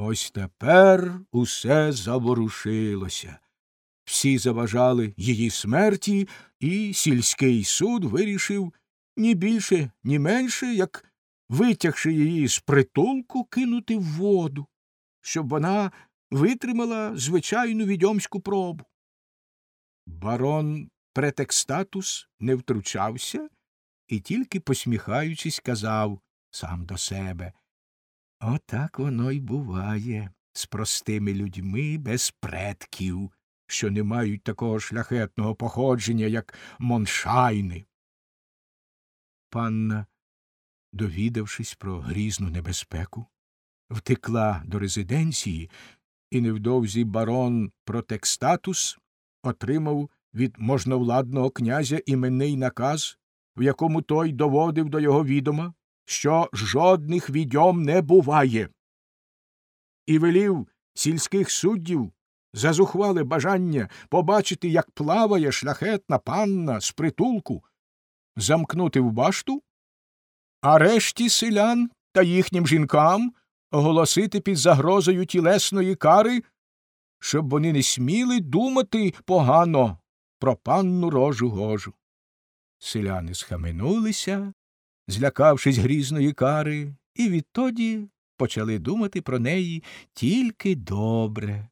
Ось тепер усе заворушилося. Всі заважали її смерті, і сільський суд вирішив ні більше, ні менше, як, витягши її з притулку, кинути в воду, щоб вона витримала звичайну відьомську пробу. Барон претекстатус не втручався і тільки посміхаючись, казав сам до себе Отак воно й буває з простими людьми без предків, що не мають такого шляхетного походження, як моншайни. Панна, довідавшись про грізну небезпеку, втекла до резиденції, і невдовзі барон Протекстатус отримав від можновладного князя іменний наказ, в якому той доводив до його відома, що жодних відьом не буває, і велів сільських суддів за зухвале бажання побачити, як плаває шляхетна панна з притулку, замкнути в башту, а решті селян та їхнім жінкам оголосити під загрозою тілесної кари, щоб вони не сміли думати погано про панну рожу гожу. Селяни схаменулися, злякавшись грізної кари, і відтоді почали думати про неї тільки добре,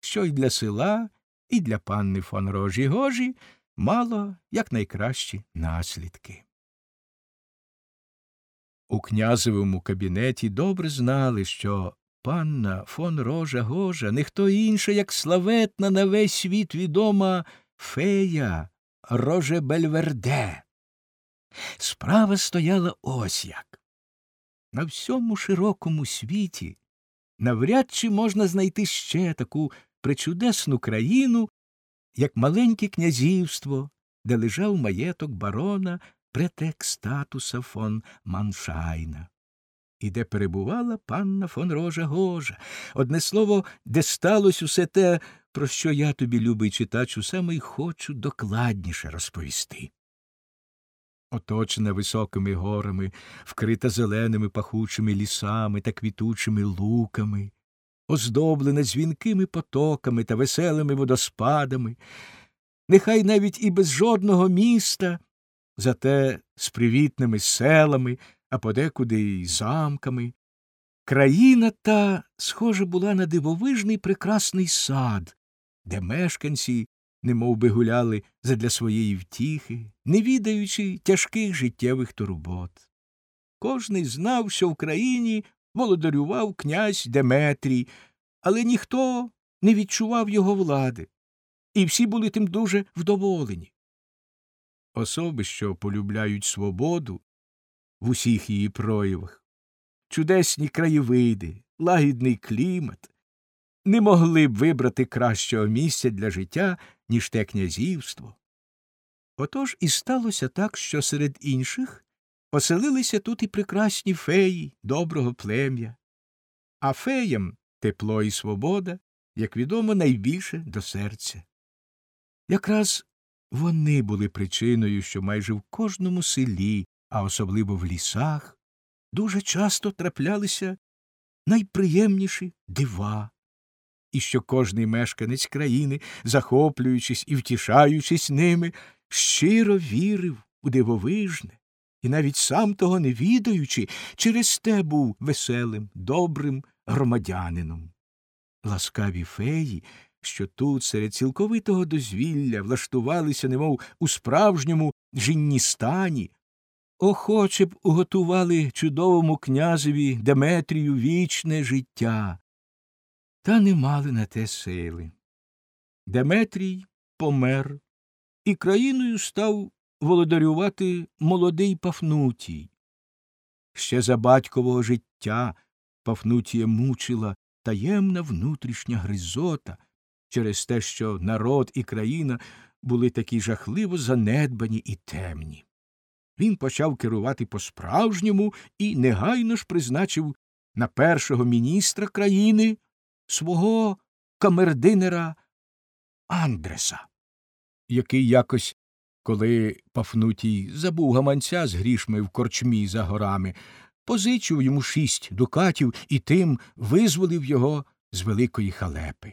що й для села, і для панни фон рожі гожі мало якнайкращі наслідки. У князевому кабінеті добре знали, що панна фон рожа гожа не хто інша, як славетна на весь світ відома фея Роже Бельверде. Справа стояла ось як. На всьому широкому світі навряд чи можна знайти ще таку причудесну країну, як маленьке князівство, де лежав маєток барона претекстатуса фон Маншайна, і де перебувала панна фон Рожа Гожа, одне слово, де сталося усе те, про що я тобі, любий читачу, саме й хочу докладніше розповісти. Оточена високими горами, вкрита зеленими пахучими лісами та квітучими луками, оздоблена дзвінкими потоками та веселими водоспадами, нехай навіть і без жодного міста, зате з привітними селами, а подекуди й замками. Країна та схожа була на дивовижний прекрасний сад, де мешканці немов би гуляли задля своєї втіхи, не відаючи тяжких життєвих турбот. Кожний знав, що в країні володарював князь Деметрій, але ніхто не відчував його влади, і всі були тим дуже вдоволені. Особи, що полюбляють свободу в усіх її проявах, чудесні краєвиди, лагідний клімат, не могли б вибрати кращого місця для життя, ніж те князівство. Отож і сталося так, що серед інших оселилися тут і прекрасні феї доброго плем'я, а феям тепло і свобода, як відомо, найбільше до серця. Якраз вони були причиною, що майже в кожному селі, а особливо в лісах, дуже часто траплялися найприємніші дива і що кожний мешканець країни, захоплюючись і втішаючись ними, щиро вірив у дивовижне, і навіть сам того не відаючи, через те був веселим, добрим громадянином. Ласкаві феї, що тут серед цілковитого дозвілля влаштувалися, немов у справжньому жінністані, охоче б уготували чудовому князеві Деметрію вічне життя, та не мали на те сили. Деметрій помер, і країною став володарювати молодий Пафнутій. Ще за батькового життя Пафнутія мучила таємна внутрішня гризота через те, що народ і країна були такі жахливо занедбані і темні. Він почав керувати по справжньому і негайно ж призначив на першого міністра країни свого камердинера Андреса, який якось, коли Пафнутій забув гаманця з грішми в корчмі за горами, позичив йому шість дукатів і тим визволив його з великої халепи.